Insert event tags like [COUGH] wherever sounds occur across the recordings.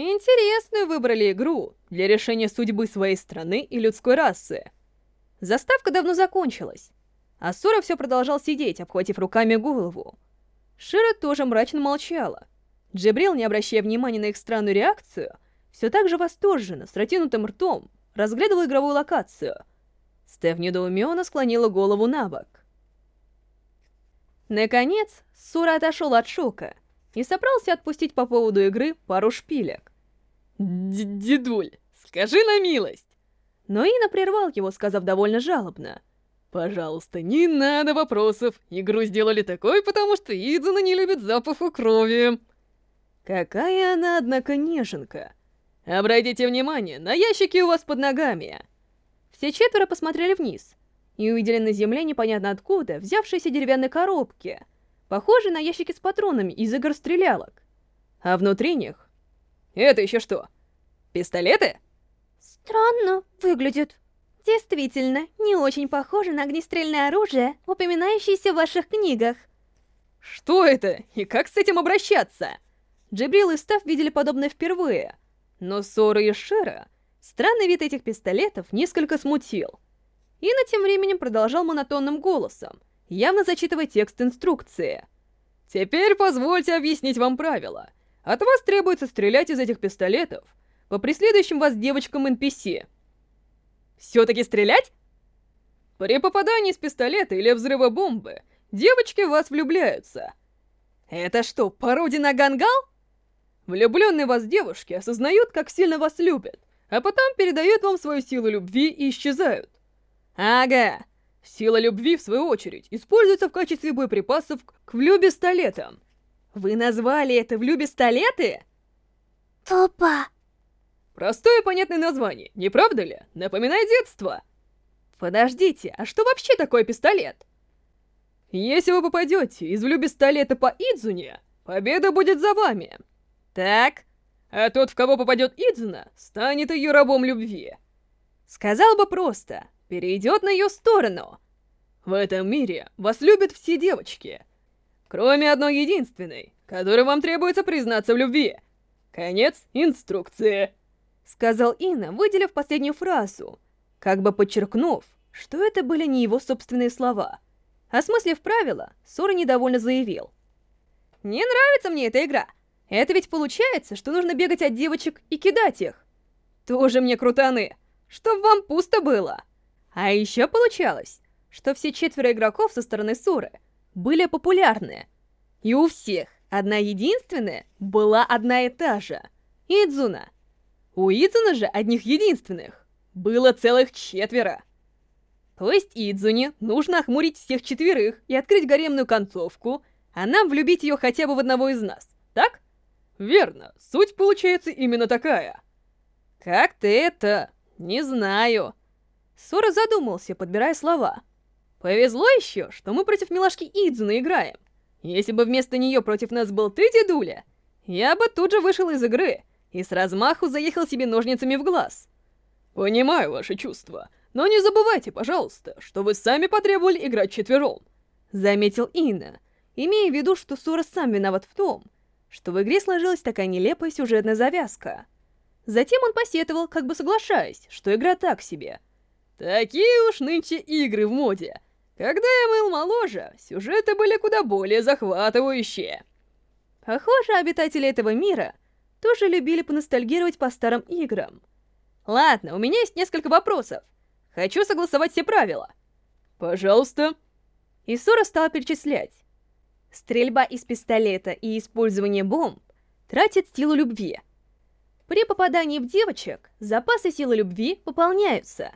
Интересную выбрали игру для решения судьбы своей страны и людской расы. Заставка давно закончилась, а Сора все продолжал сидеть, обхватив руками голову. Шира тоже мрачно молчала. Джибрил, не обращая внимания на их странную реакцию, все так же восторженно, с протянутым ртом, разглядывал игровую локацию. Стеф недоуменно склонила голову на бок. Наконец, Сура отошел от шока и собрался отпустить по поводу игры пару шпилек. Д «Дедуль, скажи на милость!» Но Ина прервал его, сказав довольно жалобно. «Пожалуйста, не надо вопросов. Игру сделали такой, потому что Идзуна не любит запаху крови». Какая она, однако, неженка. Обратите внимание, на ящике у вас под ногами. Все четверо посмотрели вниз и увидели на земле непонятно откуда взявшиеся деревянные коробки, похожие на ящики с патронами из игр-стрелялок. А внутри них... Это еще что? Пистолеты? Странно выглядит. Действительно, не очень похоже на огнестрельное оружие, упоминающееся в ваших книгах. Что это? И как с этим обращаться? Джибрил и Став видели подобное впервые, но Сора и Шера странный вид этих пистолетов несколько смутил. Ина тем временем продолжал монотонным голосом, явно зачитывая текст инструкции. «Теперь позвольте объяснить вам правила. От вас требуется стрелять из этих пистолетов по преследующим вас девочкам NPC. Все-таки стрелять? При попадании из пистолета или взрыва бомбы девочки в вас влюбляются. Это что, пародия на Гангал? Влюбленные вас девушки осознают, как сильно вас любят, а потом передают вам свою силу любви и исчезают. Ага, сила любви, в свою очередь, используется в качестве боеприпасов к влюбистолетам. Вы назвали это влюбистолеты? Тупо. Простое понятное название, не правда ли? Напоминает детство. Подождите, а что вообще такое пистолет? Если вы попадете из влюбистолета по Идзуне, победа будет за вами. Так, а тот, в кого попадет Идзуна, станет ее рабом любви. Сказал бы просто, перейдет на ее сторону. В этом мире вас любят все девочки, кроме одной единственной, которой вам требуется признаться в любви. Конец инструкции. Сказал Инна, выделив последнюю фразу, как бы подчеркнув, что это были не его собственные слова. Осмыслив правила, Сора недовольно заявил. «Не нравится мне эта игра. Это ведь получается, что нужно бегать от девочек и кидать их. Тоже мне крутаны, чтоб вам пусто было. А еще получалось, что все четверо игроков со стороны Суры были популярны. И у всех одна единственная была одна и та же — Идзуна. У Идзуна же одних единственных было целых четверо. То есть Идзуне нужно охмурить всех четверых и открыть гаремную концовку, а нам влюбить ее хотя бы в одного из нас, так? Верно, суть получается именно такая. Как ты это? Не знаю. Сора задумался, подбирая слова. Повезло еще, что мы против милашки Идзуна играем. Если бы вместо нее против нас был ты, дедуля, я бы тут же вышел из игры и с размаху заехал себе ножницами в глаз. Понимаю ваши чувства, но не забывайте, пожалуйста, что вы сами потребовали играть четвером. Заметил Инна, имея в виду, что Сора сам виноват в том, что в игре сложилась такая нелепая сюжетная завязка. Затем он посетовал, как бы соглашаясь, что игра так себе. Такие уж нынче игры в моде. Когда я был моложе, сюжеты были куда более захватывающие. Похоже, обитатели этого мира тоже любили поностальгировать по старым играм. Ладно, у меня есть несколько вопросов. Хочу согласовать все правила. Пожалуйста. Исура стала перечислять. Стрельба из пистолета и использование бомб тратят силу любви. При попадании в девочек запасы силы любви пополняются.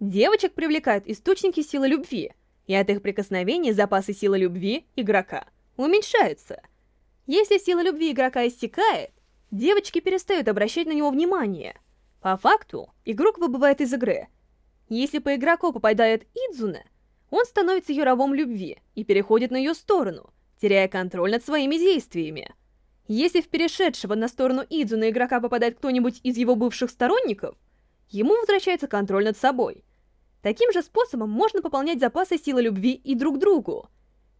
Девочек привлекают источники силы любви, и от их прикосновений запасы силы любви игрока уменьшаются. Если сила любви игрока иссякает, девочки перестают обращать на него внимание. По факту, игрок выбывает из игры. Если по игроку попадает Идзуна, он становится ее рабом любви и переходит на ее сторону, теряя контроль над своими действиями. Если в перешедшего на сторону Идзуна игрока попадает кто-нибудь из его бывших сторонников, ему возвращается контроль над собой. Таким же способом можно пополнять запасы силы любви и друг другу.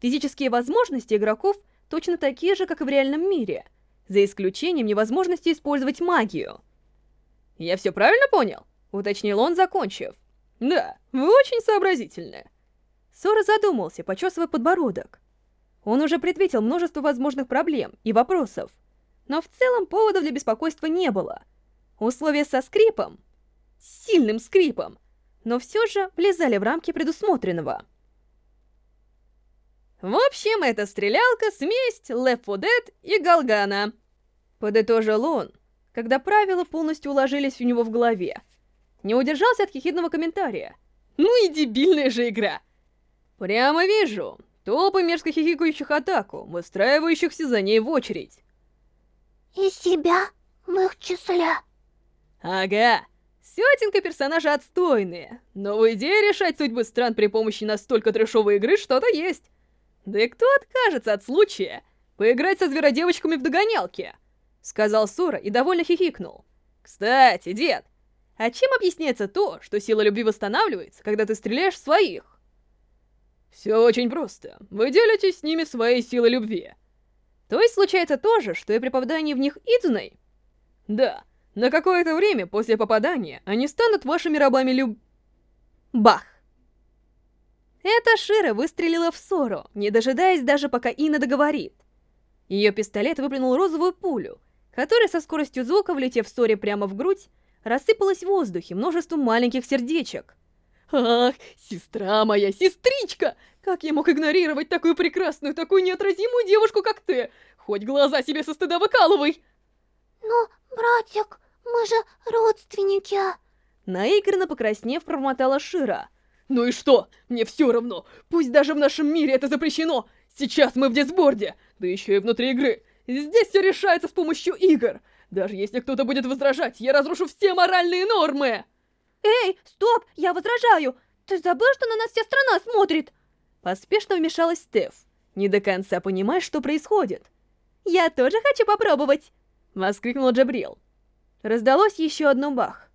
Физические возможности игроков точно такие же, как и в реальном мире. за исключением невозможности использовать магию. «Я все правильно понял?» — уточнил он, закончив. «Да, вы очень сообразительны». Сора задумался, почесывая подбородок. Он уже предвидел множество возможных проблем и вопросов, но в целом поводов для беспокойства не было. Условия со скрипом, сильным скрипом, но все же влезали в рамки предусмотренного. В общем, это стрелялка, смесь Left 4 Dead и Галгана. Подытожил он, когда правила полностью уложились у него в голове. Не удержался от хихидного комментария. Ну и дебильная же игра. Прямо вижу, толпы мерзко хихикающих атаку, выстраивающихся за ней в очередь. И себя в их числе. Ага, сетинка персонажа отстойные, но в идее решать судьбы стран при помощи настолько трешовой игры что-то есть. Да и кто откажется от случая поиграть со зверодевочками в догонялки? Сказал Сора и довольно хихикнул. Кстати, дед, а чем объясняется то, что сила любви восстанавливается, когда ты стреляешь в своих? Все очень просто. Вы делитесь с ними своей силой любви. То есть случается то же, что и при попадании в них Идзуной? Да, на какое-то время после попадания они станут вашими рабами люб... Бах! Эта Шира выстрелила в Сору, не дожидаясь даже пока Ина договорит. Ее пистолет выплюнул розовую пулю, которая со скоростью звука, влетев Соре прямо в грудь, рассыпалась в воздухе множеством маленьких сердечек. «Ах, сестра моя, сестричка! Как я мог игнорировать такую прекрасную, такую неотразимую девушку, как ты? Хоть глаза себе со стыда выкалывай!» «Ну, братик, мы же родственники!» Наигранно покраснев, промотала Шира — ну и что? Мне все равно. Пусть даже в нашем мире это запрещено. Сейчас мы в дисборде, да еще и внутри игры. Здесь все решается с помощью игр. Даже если кто-то будет возражать, я разрушу все моральные нормы. Эй, стоп, я возражаю. Ты забыл, что на нас вся страна смотрит? Поспешно вмешалась Стеф, не до конца понимая, что происходит. «Я тоже хочу попробовать!» — воскликнул Джабрил. Раздалось еще одно бах,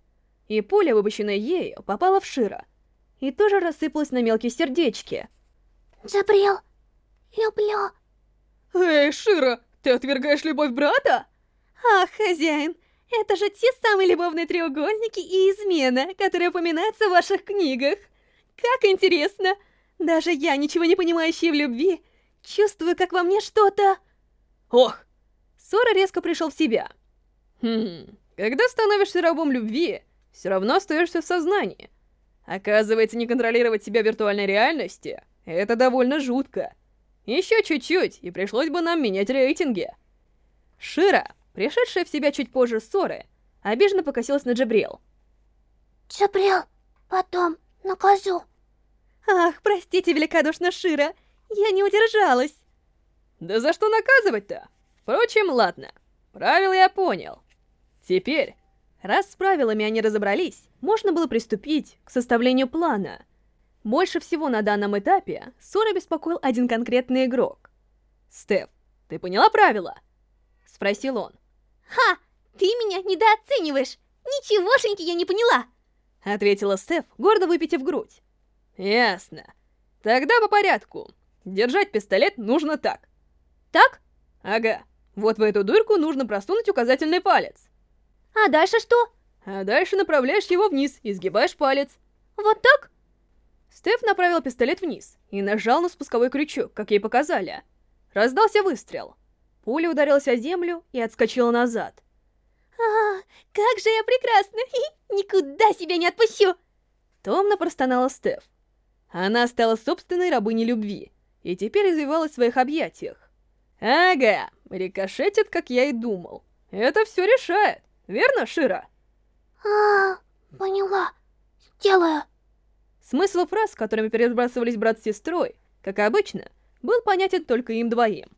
и пуля, выпущенная ею, попала в Шира — и тоже рассыпалась на мелкие сердечки. Джабрил, люблю. Эй, Шира, ты отвергаешь любовь брата? Ах, хозяин, это же те самые любовные треугольники и измена, которые упоминаются в ваших книгах. Как интересно! Даже я, ничего не понимающая в любви, чувствую, как во мне что-то... Ох! Сора резко пришел в себя. Хм, когда становишься рабом любви, все равно остаешься в сознании. Оказывается, не контролировать себя в виртуальной реальности — это довольно жутко. Еще чуть-чуть, и пришлось бы нам менять рейтинги. Шира, пришедшая в себя чуть позже ссоры, обиженно покосилась на Джабрил. Джабрил, потом накажу. Ах, простите великодушно, Шира, я не удержалась. Да за что наказывать-то? Впрочем, ладно. Правила я понял. Теперь Раз с правилами они разобрались, можно было приступить к составлению плана. Больше всего на данном этапе Сора беспокоил один конкретный игрок. «Стеф, ты поняла правила?» — спросил он. «Ха! Ты меня недооцениваешь! Ничегошеньки я не поняла!» — ответила Стеф, гордо выпитив грудь. «Ясно. Тогда по порядку. Держать пистолет нужно так». «Так?» «Ага. Вот в эту дырку нужно просунуть указательный палец. А дальше что? А дальше направляешь его вниз и сгибаешь палец. Вот так? Стеф направил пистолет вниз и нажал на спусковой крючок, как ей показали. Раздался выстрел. Пуля ударилась о землю и отскочила назад. А, как же я прекрасна! [LAUGHS] Никуда себя не отпущу! Томно простонала Стеф. Она стала собственной рабыней любви и теперь извивалась в своих объятиях. Ага, рикошетит, как я и думал. Это все решает. Верно, Шира? А, поняла. Сделаю. Смысл фраз, которыми перебрасывались брат с сестрой, как обычно, был понятен только им двоим.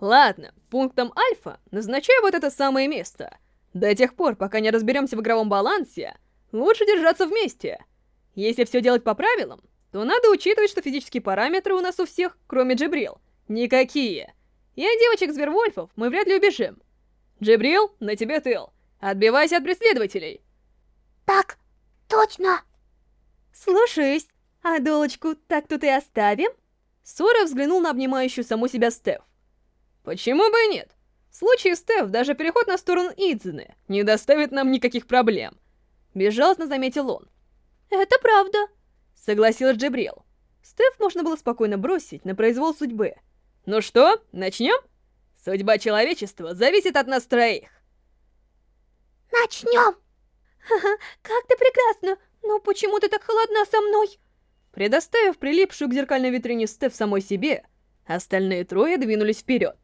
Ладно, пунктом альфа назначаю вот это самое место. До тех пор, пока не разберемся в игровом балансе, лучше держаться вместе. Если все делать по правилам, то надо учитывать, что физические параметры у нас у всех, кроме Джибрил, никакие. От девочек-звервольфов мы вряд ли убежим. Джибрил, на тебе тыл. Отбивайся от преследователей. Так, точно. Слушаюсь. А долочку так тут и оставим? Сора взглянул на обнимающую саму себя Стеф. Почему бы и нет? В случае Стеф даже переход на сторону Идзуны не доставит нам никаких проблем. Безжалостно заметил он. Это правда. Согласилась Джебрил. Стеф можно было спокойно бросить на произвол судьбы. Ну что, начнем? Судьба человечества зависит от нас троих. Начнем. Ха-ха, как ты прекрасна, но почему ты так холодна со мной? Предоставив прилипшую к зеркальной витрине Стеф самой себе, остальные трое двинулись вперед.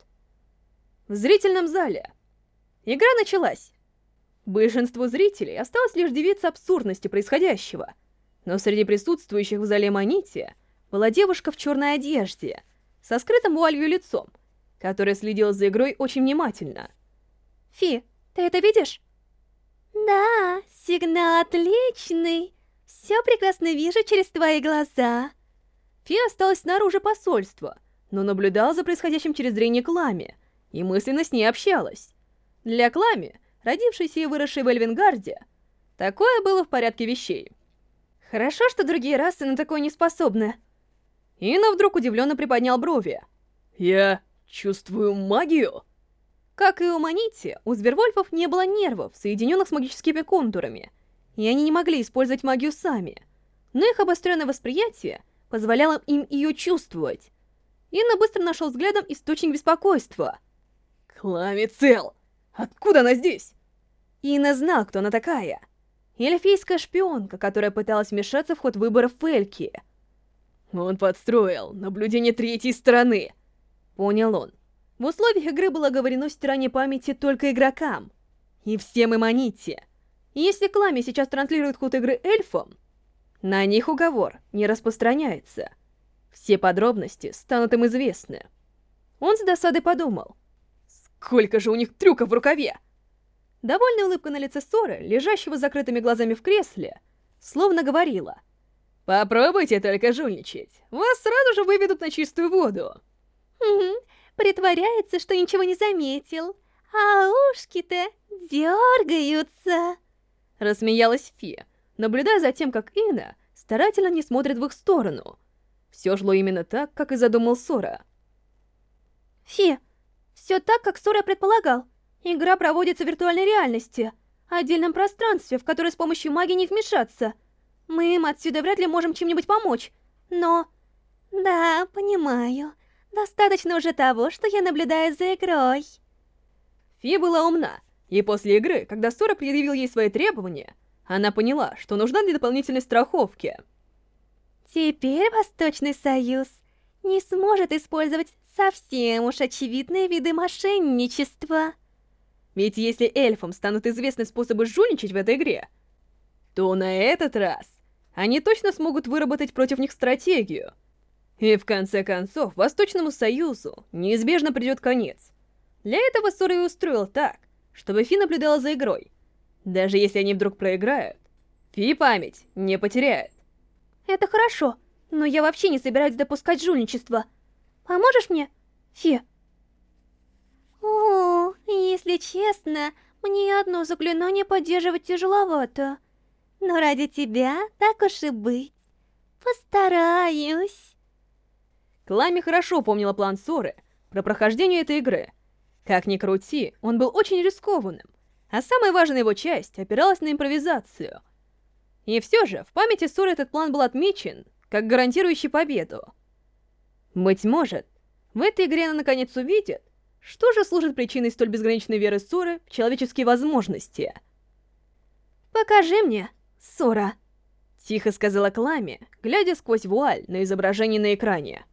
В зрительном зале. Игра началась. Большинству зрителей осталось лишь дивиться абсурдности происходящего. Но среди присутствующих в зале Манити была девушка в черной одежде, со скрытым вуалью лицом, которая следила за игрой очень внимательно. «Фи, ты это видишь?» «Да, сигнал отличный!» Все прекрасно вижу через твои глаза. Фи осталась снаружи посольства, но наблюдала за происходящим через зрение Клами и мысленно с ней общалась. Для Клами, родившейся и выросшей в Эльвингарде, такое было в порядке вещей. Хорошо, что другие расы на такое не способны. Инна вдруг удивленно приподнял брови. «Я чувствую магию?» Как и у Манити, у Звервольфов не было нервов, соединенных с магическими контурами — и они не могли использовать магию сами. Но их обостренное восприятие позволяло им ее чувствовать. Инна быстро нашел взглядом источник беспокойства. «Клами цел! Откуда она здесь?» Инна знал, кто она такая. Эльфийская шпионка, которая пыталась вмешаться в ход выборов в Эльке. «Он подстроил наблюдение третьей стороны», — понял он. В условиях игры было говорено стирание памяти только игрокам. И всем им Аните. Если Клами сейчас транслирует ход игры эльфам, на них уговор не распространяется. Все подробности станут им известны. Он с досадой подумал. Сколько же у них трюков в рукаве! Довольная улыбка на лице Соры, лежащего с закрытыми глазами в кресле, словно говорила. «Попробуйте только жульничать. Вас сразу же выведут на чистую воду». Угу, притворяется, что ничего не заметил. А ушки-то дергаются. Рассмеялась Фи, наблюдая за тем, как Ина старательно не смотрит в их сторону. Все шло именно так, как и задумал Сора. Фи, все так, как Сора предполагал. Игра проводится в виртуальной реальности, отдельном пространстве, в которое с помощью магии не вмешаться. Мы им отсюда вряд ли можем чем-нибудь помочь, но... Да, понимаю. Достаточно уже того, что я наблюдаю за игрой. Фи была умна и после игры, когда Сора предъявил ей свои требования, она поняла, что нужна для дополнительной страховки. Теперь Восточный Союз не сможет использовать совсем уж очевидные виды мошенничества. Ведь если эльфам станут известны способы жульничать в этой игре, то на этот раз они точно смогут выработать против них стратегию. И в конце концов, Восточному Союзу неизбежно придет конец. Для этого Сора и устроил так, чтобы Фи наблюдала за игрой. Даже если они вдруг проиграют, Фи память не потеряет. Это хорошо, но я вообще не собираюсь допускать жульничество. Поможешь мне, Фи? О, если честно, мне одно заклинание поддерживать тяжеловато. Но ради тебя, так уж и быть. Постараюсь. Клами хорошо помнила план Соры про прохождение этой игры — как ни крути, он был очень рискованным, а самая важная его часть опиралась на импровизацию. И все же, в памяти Соры этот план был отмечен, как гарантирующий победу. Быть может, в этой игре она наконец увидит, что же служит причиной столь безграничной веры Соры в человеческие возможности. «Покажи мне, Сора», — тихо сказала Клами, глядя сквозь вуаль на изображение на экране.